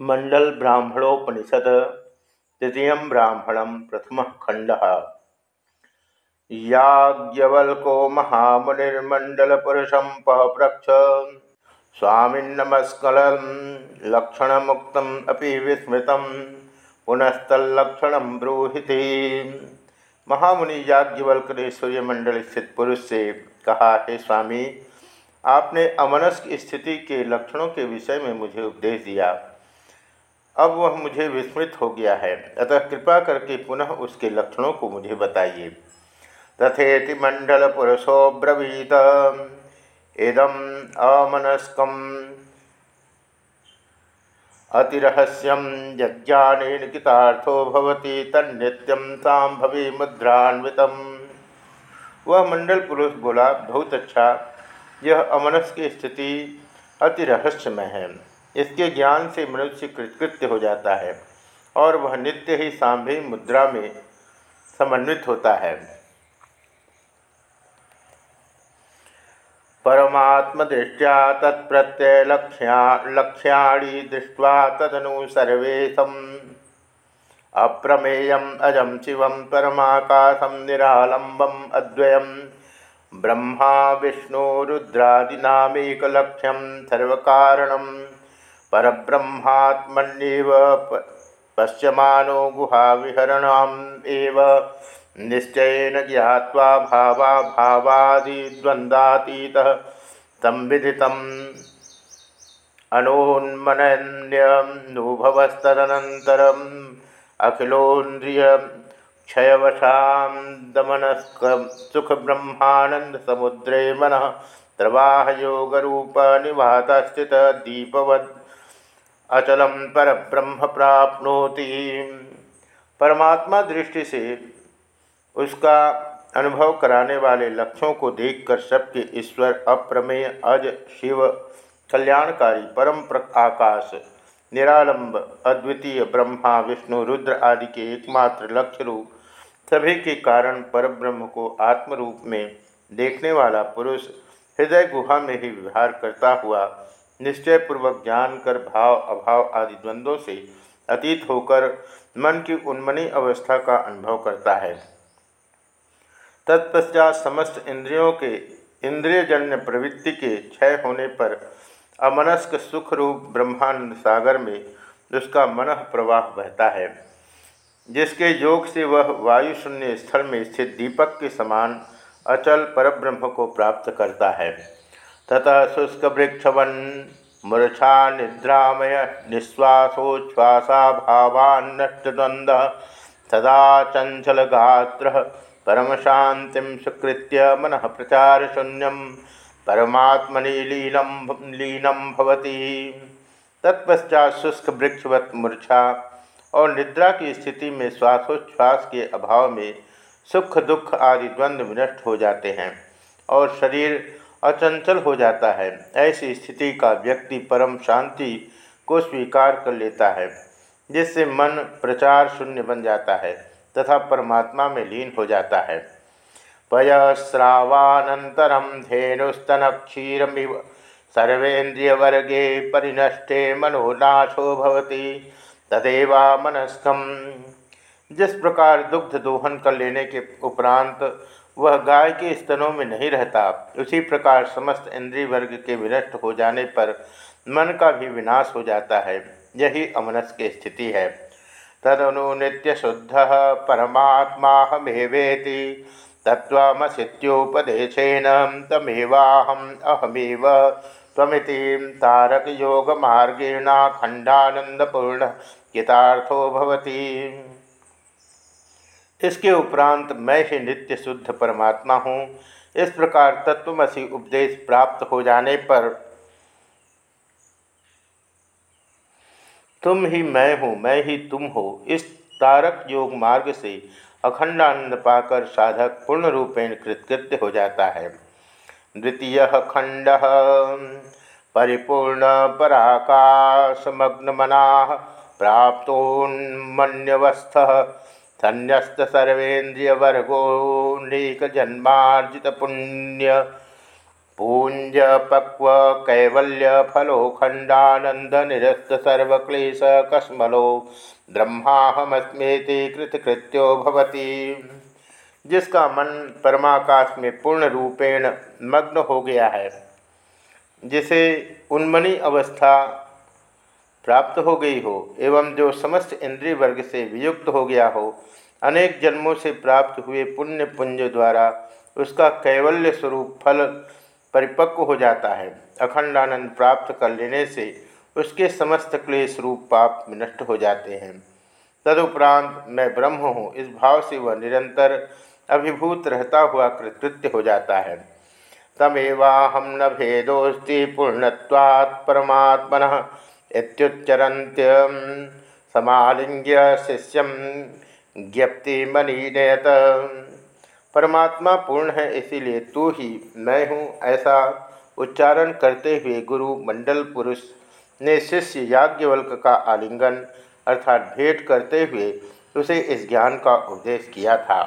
मंडल ब्राह्मणोपनिषद, तृतीय ब्राह्मण, प्रथम खंड याज्ञवल्को महामुनिर्मंडलपुरुषं पप्रक्ष लक्षण मुक्त अभी विस्मृत पुनस्तलक्षण ब्रूहिति। महामुनि याज्ञवल्क ने सूर्यमंडल स्थित पुरुष से कहा, हे स्वामी, आपने अमनस्क स्थिति के लक्षणों के विषय में मुझे उपदेश दिया। अब वह मुझे विस्मृत हो गया है। अतः कृपा करके पुनः उसके लक्षणों को मुझे बताइए। तथेति मंडल पुरुषो ब्रवीत। इदम अमनस्कम अतिरहस्यम यज्ञानेन कितार्थो भवती तन्नित्यम मुद्रान्वित वह मंडल पुरुष बोला, बहुत अच्छा यह अमनस की स्थिति अति रहस्यमय है। इसके ज्ञान से मनुष्य कृतकृत्य हो जाता है और वह नित्य ही सांभी मुद्रा में समन्वित होता है। परमात्म दृष्टिया तत्प्रत्यय लक्ष्या लक्ष्याणी दृष्ट्वा तदनु सर्वेशम। अप्रमेयम अजम शिवम परमाकाशम निरालंबम अद्वयम। ब्रह्मा, विष्णु रुद्रादिनामेकलक्ष्यम सर्वकारणम। परब्रह्मात्मन्येव पश्यमानो गुहाविहरणाम् एव। निश्चयेन ज्ञात्वा भावा भावादिद्वन्द्वातीतः संविदितम् अनोन्मनन्यनुभवस्तदनन्तरम् अखिलोन्द्रिय क्षयवशां दमनस्क सुखब्रह्मानन्दसमुद्रे मनः प्रवाहयोगरूपनिवातस्थितदीपवद् अचलम पर ब्रह्म प्राप्नोति परमात्मा दृष्टि से उसका अनुभव कराने वाले लक्ष्यों को देखकर सबके ईश्वर अप्रमेय, अज शिव, कल्याणकारी, परम आकाश, निरालंब, अद्वितीय, ब्रह्मा, विष्णु, रुद्र आदि के एकमात्र लक्ष्य रूप सभी के कारण परब्रह्म को आत्म रूप में देखने वाला पुरुष हृदय गुहा में ही विहार करता हुआ निश्चय पूर्वक ज्ञान कर, भाव, अभाव आदि द्वंद्वों से अतीत होकर मन की उन्मनी अवस्था का अनुभव करता है। तत्पश्चात समस्त इंद्रियों के, इंद्रियजन्य प्रवृत्ति के क्षय होने पर अमनस्क सुख रूप ब्रह्मानंद सागर में उसका मन प्रवाह बहता है, जिसके योग से वह वायु शून्य स्थल में स्थित दीपक के समान अचल परब्रह्म को प्राप्त करता है। ततः शुष्कवृक्षवन मूर्छा निद्रामय निश्वासोच्छ्वासा भावान्नष्टद्वंद सदा चंचल गात्र परम शांति सुकृत्य मन प्रचार शून्यम परमात्मनि लीनम लीनम भवती। तत्पश्चात शुष्क वृक्षवत मूर्छा और निद्रा की स्थिति में श्वासोच्छ्वास के अभाव में सुख दुख आदि द्वंद्व विनष्ट हो जाते हैं और शरीर अचंचल हो जाता है। ऐसी स्थिति का व्यक्ति परम शांति को स्वीकार कर लेता है, जिससे मन प्रचार शून्य बन जाता है तथा परमात्मा में लीन हो जाता है। क्षीरमिव सर्वेन्द्रिय वर्गे परिनष्टे मनोनाशो भवती, तदेवा मनस्कम। जिस प्रकार दुग्ध दोहन कर लेने के उपरांत वह गाय के स्तनों में नहीं रहता। उसी प्रकार समस्त इंद्रिय वर्ग के विनष्ट हो जाने पर मन का भी विनाश हो जाता है। यही अमनस की स्थिति है। तदनु नित्य शुद्ध परमात्मा हमेवेति तत्वमसीत्योपदेशेन तमेवाहम अहमेव तमिति तारक योग मार्गेण खंडानंदपूर्ण कितार्थो भवती। इसके उपरांत मैं ही नित्य शुद्ध परमात्मा हूँ। इस प्रकार तत्वमसी उपदेश प्राप्त हो जाने पर तुम ही मैं हूँ, मैं ही तुम हो। इस तारक योग मार्ग से अखंड आनंद पाकर साधक पूर्ण रूपेण कृतकृत्य हो जाता है। द्वितीय खंड परिपूर्ण पराकाशमग्न मना प्राप्तोन्मन्यवस्थ। संन्यस्त सर्वेन्द्रिय वर्गो जन्मार्जित पुण्य पूंज पक्व कैवल्य फलोखंडानंद निरस्त सर्वक्लेश कस्मलो ब्रह्माहमस्मेति कृतकृत्यो भवती। जिसका मन परमाकाश में पूर्ण रूपेण मग्न हो गया है, जिसे उन्मनी अवस्था प्राप्त हो गई हो, एवं जो समस्त इंद्रिय वर्ग से वियुक्त हो गया हो, अनेक जन्मों से प्राप्त हुए पुण्य पुंज द्वारा उसका कैवल्य स्वरूप फल परिपक्व हो जाता है। अखंडानंद प्राप्त कर लेने से उसके समस्त क्लेश रूप पाप नष्ट हो जाते हैं। तदुपरांत मैं ब्रह्म हूँ, इस भाव से वह निरंतर अभिभूत रहता हुआ कृतकृत्य हो जाता है। तमेवाहम न भेदोस्ति परमात्मन। इत्युच्चरन्त्यं समालिंग्य शिष्यम ज्ञप्ति मनीनयत परमात्मा पूर्ण है, इसीलिए तू ही मैं हूँ, ऐसा उच्चारण करते हुए गुरु मंडल पुरुष ने शिष्य याज्ञवल्क का आलिंगन अर्थात भेंट करते हुए उसे इस ज्ञान का उपदेश किया था।